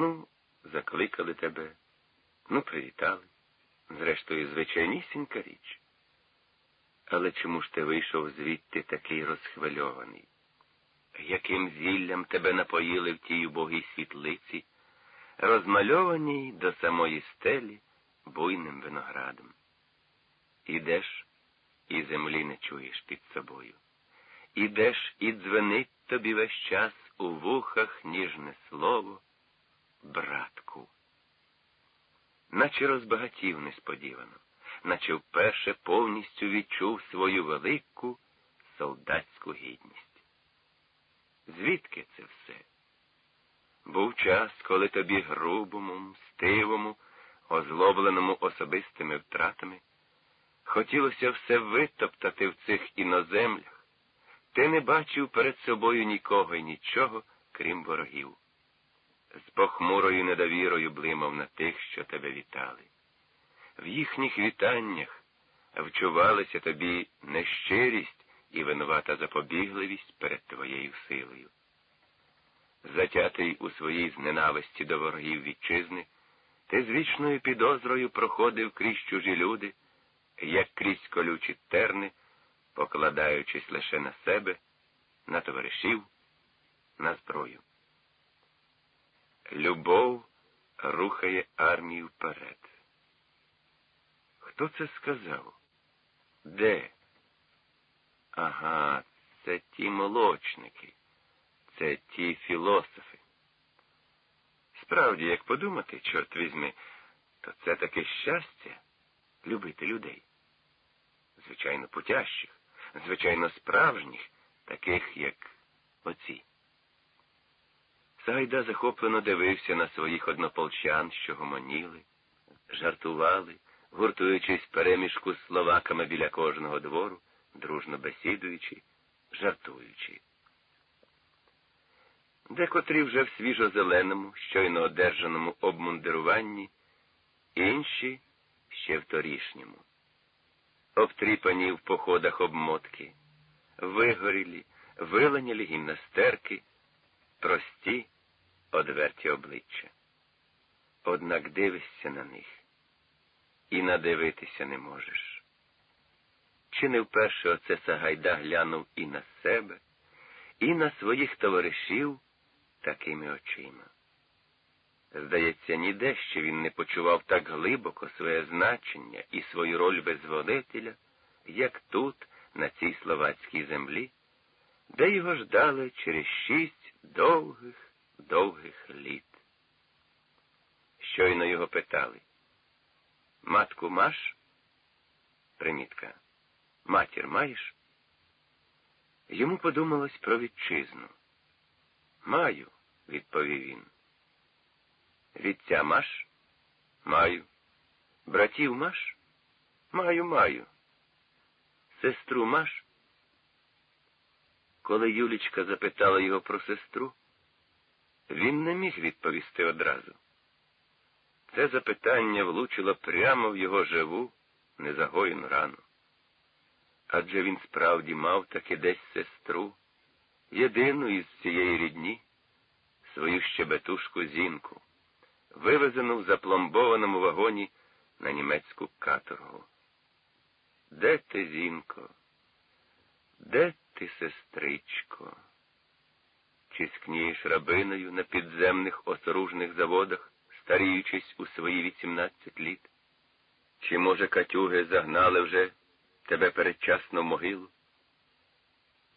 Ну, закликали тебе, ну, привітали. Зрештою, звичайнісінька річ. Але чому ж ти вийшов звідти такий розхвильований? Яким зіллям тебе напоїли в тій убогій світлиці, розмальованій до самої стелі буйним виноградом? Ідеш і землі не чуєш під собою. Ідеш і дзвенить тобі весь час у вухах ніжне слово, братку. Наче розбагатів несподівано, наче вперше повністю відчув свою велику солдатську гідність. Звідки це все? Був час, коли тобі грубому, мстивому, озлобленому особистими втратами, хотілося все витоптати в цих іноземлях, ти не бачив перед собою нікого і нічого, крім ворогів. З похмурою недовірою блимав на тих, що тебе вітали. В їхніх вітаннях вчувалися тобі нещирість і винувата запобігливість перед твоєю силою. Затятий у своїй зненависті до ворогів вітчизни, ти з вічною підозрою проходив крізь чужі люди, як крізь колючі терни, покладаючись лише на себе, на товаришів, на зброю. Любов рухає армію вперед. Хто це сказав? Де? Ага, це ті молочники, це ті філософи. Справді, як подумати, чорт візьми, то це таке щастя любити людей. Звичайно, путящих, звичайно, справжніх, таких, як оці. Сайда захоплено дивився на своїх однополчан, що гомоніли, жартували, гуртуючись перемішку з словаками біля кожного двору, дружно бесідуючи, жартуючи. Декотрі вже в свіжо-зеленому, щойно одержаному обмундируванні, інші ще в торішньому. Обтріпані в походах обмотки, вигорілі, виленялі гімнастерки, прості, одверті обличчя. Однак дивишся на них і надивитися не можеш. Чи не вперше оце Сагайда глянув і на себе, і на своїх товаришів такими очима? Здається, ніде ще він не почував так глибоко своє значення і свою роль визволителя, як тут, на цій словацькій землі, де його ждали через шість довгих, довгих літ. Щойно його питали. Матку маш? Примітка. Матір маєш? Йому подумалось про вітчизну. Маю, відповів він. Вітця маш? Маю. Братів маш? Маю, маю. Сестру маш? Коли Юлічка запитала його про сестру, він не міг відповісти одразу. Це запитання влучило прямо в його живу, незагоєну рану. Адже він справді мав таки десь сестру, єдину із цієї рідні, свою щебетушку зінку, вивезену в запломбованому вагоні на німецьку каторгу. Де ти, зінко? Де ти, сестричко? Чи скнієш рабиною на підземних осоружних заводах? старіючись у свої вісімнадцять літ? Чи, може, Катюги загнали вже тебе передчасно в могилу?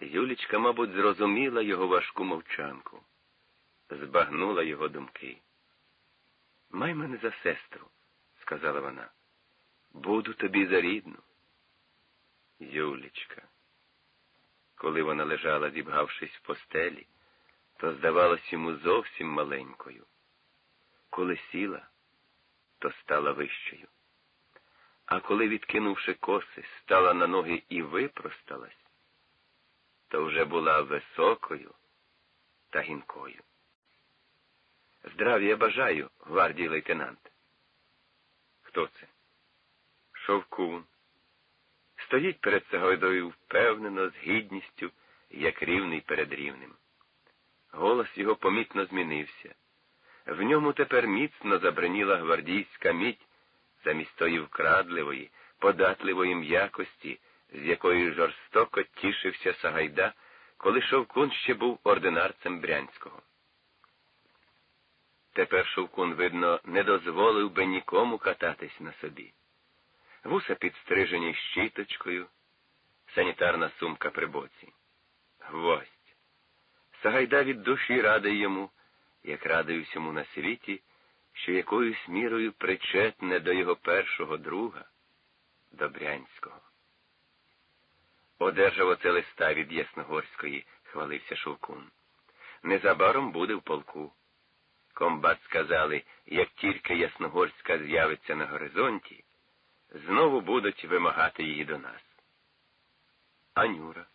Юлічка, мабуть, зрозуміла його важку мовчанку, збагнула його думки. Май мене за сестру, сказала вона. Буду тобі за рідну. Юлічка. Коли вона лежала, зібгавшись в постелі, то здавалось йому зовсім маленькою. Коли сіла, то стала вищою. А коли, відкинувши коси, стала на ноги і випросталась, то вже була високою та гінкою. Здрав'я бажаю, гвардії лейтенант. Хто це? Шовкун. Стоїть перед Сагайдою впевнено, з гідністю, як рівний перед рівним. Голос його помітно змінився В ньому тепер міцно забриніла гвардійська мідь замість тої вкрадливої, податливої м'якості, з якою жорстоко тішився Сагайда, коли Шовкун ще був ординарцем Брянського. Тепер Шовкун, видно, не дозволив би нікому кататись на собі. Вуса підстрижені щіточкою, санітарна сумка при боці. Гвоздь. Сагайда від душі радий йому, як радий усьому на світі, що якоюсь мірою причетне до його першого друга, Добрянського. Одержав оце листа від Ясногорської, хвалився Шовкун. Незабаром буде в полку. Комбат сказали, як тільки Ясногорська з'явиться на горизонті, знову будуть вимагати її до нас. Анюра.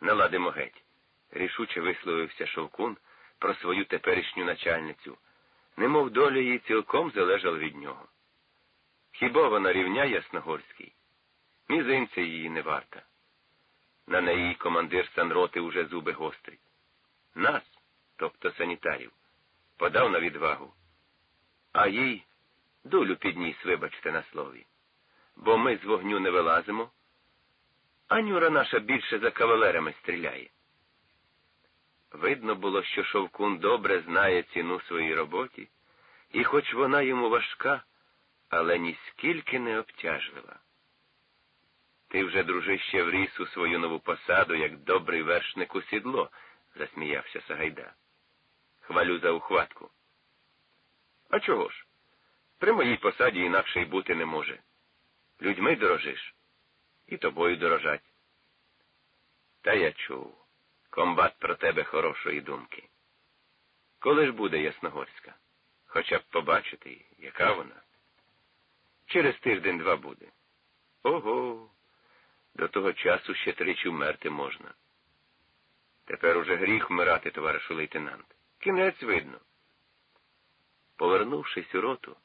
Наладимо геть. Рішуче висловився Шовкун про свою теперішню начальницю, немов доля її цілком залежала від нього. Хіба вона рівня Ясногорській? Мізинця її не варта. На неї командир санроти уже зуби гострить. Нас, тобто санітарів, подав на відвагу, а їй долю підніс, вибачте, на слові. Бо ми з вогню не вилазимо, а Нюра наша більше за кавалерами стріляє. Видно було, що Шовкун добре знає ціну своїй роботі, і хоч вона йому важка, але ніскільки не обтяжлива. Ти вже, дружище, вріс у свою нову посаду, як добрий вершник у сідло, засміявся Сагайда. Хвалю за ухватку. А чого ж? При моїй посаді інакше й бути не може. Людьми дорожиш, і тобою дорожать. Та я чув. Комбат про тебе хорошої думки. Коли ж буде Ясногорська? Хоча б побачити, яка вона. Через тиждень два буде. Ого, до того часу ще тричі вмерти можна. Тепер уже гріх вмирати, товаришу лейтенант. Кінець видно. Повернувшись у роту,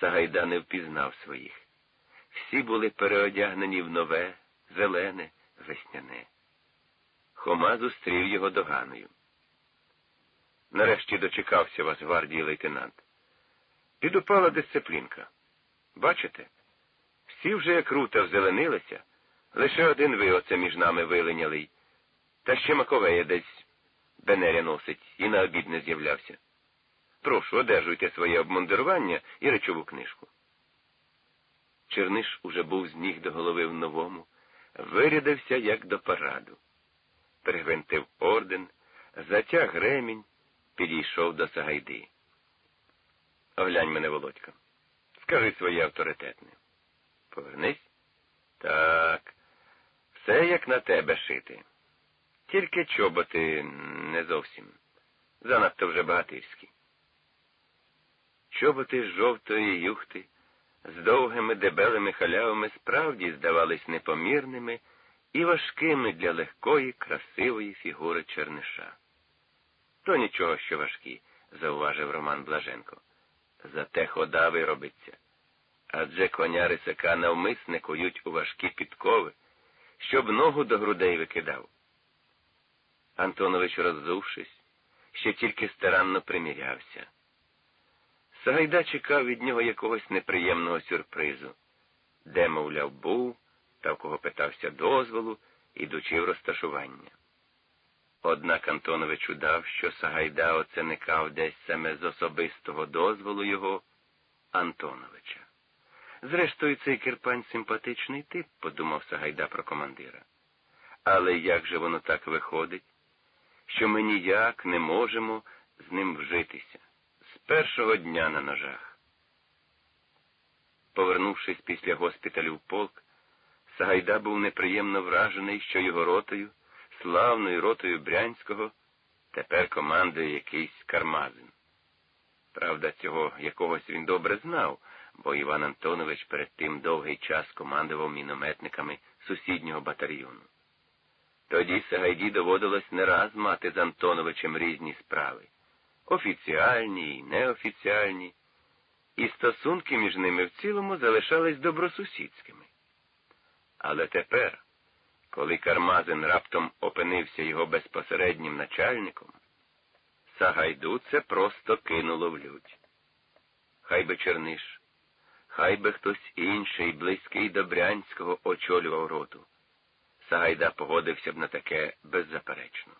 Сагайда не впізнав своїх. Всі були переодягнені в нове, зелене, весняне. Хома зустрів його доганою. Нарешті дочекався вас, гвардії лейтенант. Підупала дисциплінка. Бачите? Всі вже як рута взеленилися, лише один ви оце між нами вилинялий. Та ще Маковея десь бенеря носить і на обід не з'являвся. Прошу, одержуйте своє обмундирування і речову книжку. Черниш уже був з ніг до голови в новому, вирядився, як до параду. Пригвинтив орден, затяг ремінь, підійшов до Сагайди. Оглянь мене, Володька. Скажи своє авторитетне. Повернись. Так, все як на тебе шити. Тільки чоботи не зовсім. Занадто вже багатирські. Чоботи з жовтої юхти, з довгими дебелими халявами справді здавались непомірними і важкими для легкої, красивої фігури черниша. То нічого, що важкі, зауважив Роман Блаженко. Зате хода виробиться. Адже коня рисака навмисне кують у важкі підкови, щоб ногу до грудей викидав. Антонович, роззувшись, ще тільки старанно примірявся. Сагайда чекав від нього якогось неприємного сюрпризу, де, мовляв, був, та в кого питався дозволу, ідучи в розташування. Однак Антонович удав, що Сагайда оценикав десь саме з особистого дозволу його Антоновича. Зрештою, цей кирпань симпатичний тип, подумав Сагайда про командира. Але як же воно так виходить, що ми ніяк не можемо з ним вжитися з першого дня на ножах? Повернувшись після госпіталю в полк, Сагайда був неприємно вражений, що його ротою, славною ротою Брянського, тепер командує якийсь кармазин. Правда, цього якогось він добре знав, бо Іван Антонович перед тим довгий час командував мінометниками сусіднього батальйону. Тоді Сагайді доводилось не раз мати з Антоновичем різні справи офіціальні і неофіціальні, і стосунки між ними в цілому залишались добросусідськими. Але тепер, коли Кармазин раптом опинився його безпосереднім начальником, Сагайду це просто кинуло в лють. Хай би Черниш, хай би хтось інший, близький до Брянського, очолював роту. Сагайда погодився б на таке беззаперечно.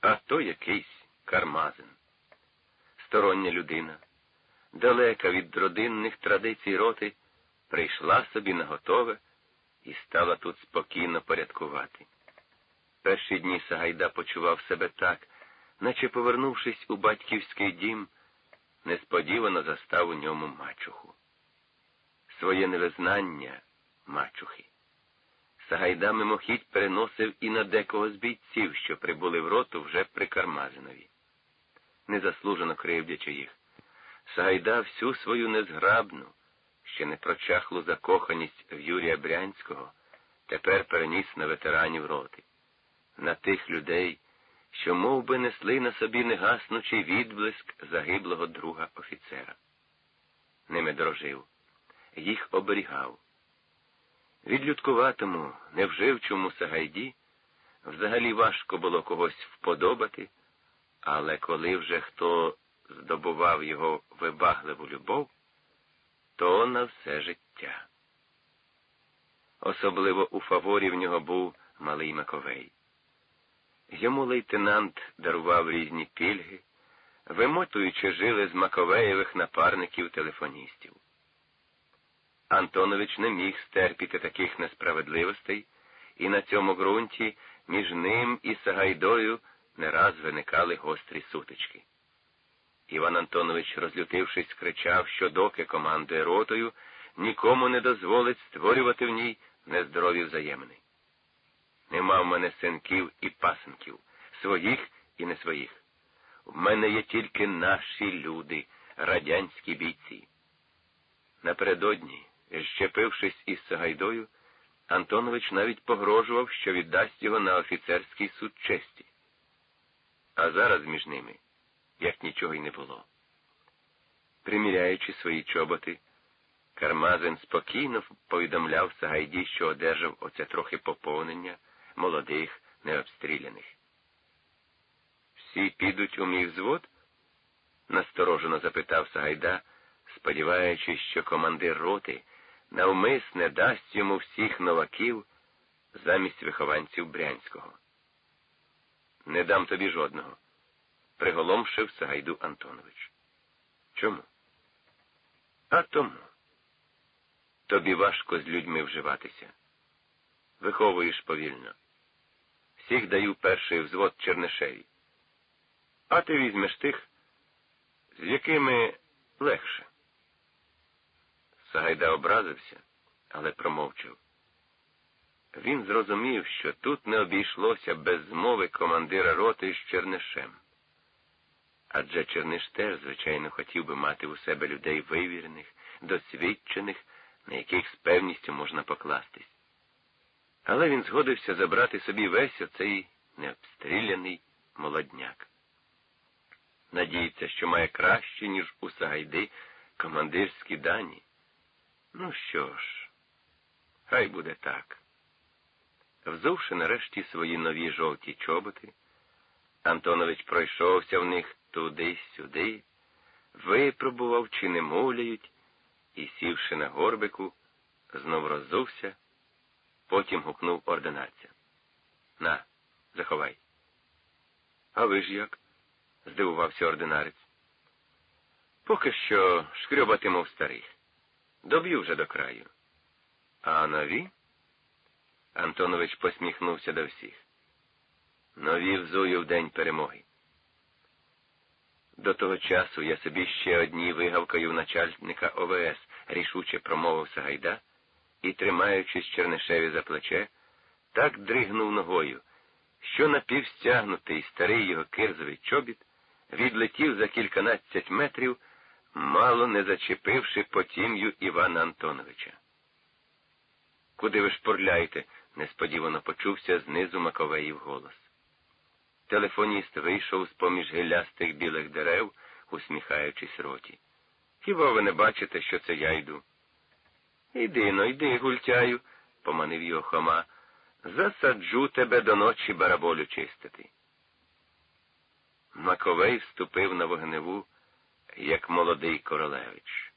А то якийсь кармазин. Стороння людина, далека від родинних традицій роти, прийшла собі на готове і стала тут спокійно порядкувати. Перші дні Сагайда почував себе так, наче, повернувшись у батьківський дім, несподівано застав у ньому мачуху. Своє невизнання мачухи. Сагайда мимохідь переносив і на декого з бійців, що прибули в роту вже при Кармазинові. Незаслужено кривдячи їх. Сагайда всю свою незграбну, ще не прочахлу закоханість в Юрія Брянського, тепер переніс на ветеранів роти, на тих людей, що мов би, несли на собі негаснучий відблиск загиблого друга офіцера. Ними дрожив, їх оберігав. Відлюдкуватому, невживчому Сагайді взагалі важко було когось вподобати, але коли вже хто здобував його вибагливу любов, то на все життя. Особливо у фаворі в нього був малий Маковей. Йому лейтенант дарував різні пільги, вимотуючи жили з Маковеєвих напарників телефоністів. Антонович не міг стерпіти таких несправедливостей, і на цьому ґрунті між ним і Сагайдою не раз виникали гострі сутички. Іван Антонович, розлютившись, кричав, що доки командує ротою, нікому не дозволить створювати в ній нездорові взаємини. Нема в мене синків і пасенків, своїх і не своїх. В мене є тільки наші люди, радянські бійці. Напередодні, щепившись із Сагайдою, Антонович навіть погрожував, що віддасть його на офіцерський суд честі. А зараз між ними як нічого й не було. Приміряючи свої чоботи, Кармазин спокійно повідомляв Сагайді, що одержав оце трохи поповнення молодих, необстріляних. Всі підуть у мій взвод? насторожено запитав Сагайда, сподіваючись, що командир роти навмисне дасть йому всіх новаків замість вихованців Брянського. Не дам тобі жодного приголомшив Сагайду Антонович. Чому? А тому. Тобі важко з людьми вживатися. Виховуєш повільно. Всіх даю перший взвод Чернишеві. А ти візьмеш тих, з якими легше. Сагайда образився, але промовчав. Він зрозумів, що тут не обійшлося без змови командира роти з Чернишем. Адже Черниш звичайно, хотів би мати у себе людей вивірених, досвідчених, на яких з певністю можна покластись. Але він згодився забрати собі весь оцей необстріляний молодняк. Надіється, що має краще, ніж у Сагайди, командирські дані. Ну що ж, хай буде так. Взувши нарешті свої нові жовті чоботи, Антонович пройшовся в них туди-сюди, випробував, чи не мовляють, і, сівши на горбику, знов роззувся, потім гукнув ординарця. На, заховай. А ви ж як? здивувався ординарець. Поки що шкрьобатиму старих. Доб'ю вже до краю. А нові? Антонович посміхнувся до всіх. Нові взую в день перемоги. До того часу я собі ще одні вигавкою начальника ОВС, рішуче промовив Сагайда і, тримаючись Чернишеві за плече, так дригнув ногою, що напівстягнутий старий його кирзовий чобіт відлетів за кільканадцять метрів, мало не зачепивши потім'ю Івана Антоновича. Куди ви шпурляєте? несподівано почувся знизу Маковеїв голос. Телефоніст вийшов з поміж гилястих білих дерев, усміхаючись роті. Хіба ви не бачите, що це я йду? Іди но, йди, гультяю, поманив його Хома. Засаджу тебе до ночі бараболю чистити. Маковей вступив на вогневу, як молодий королевич.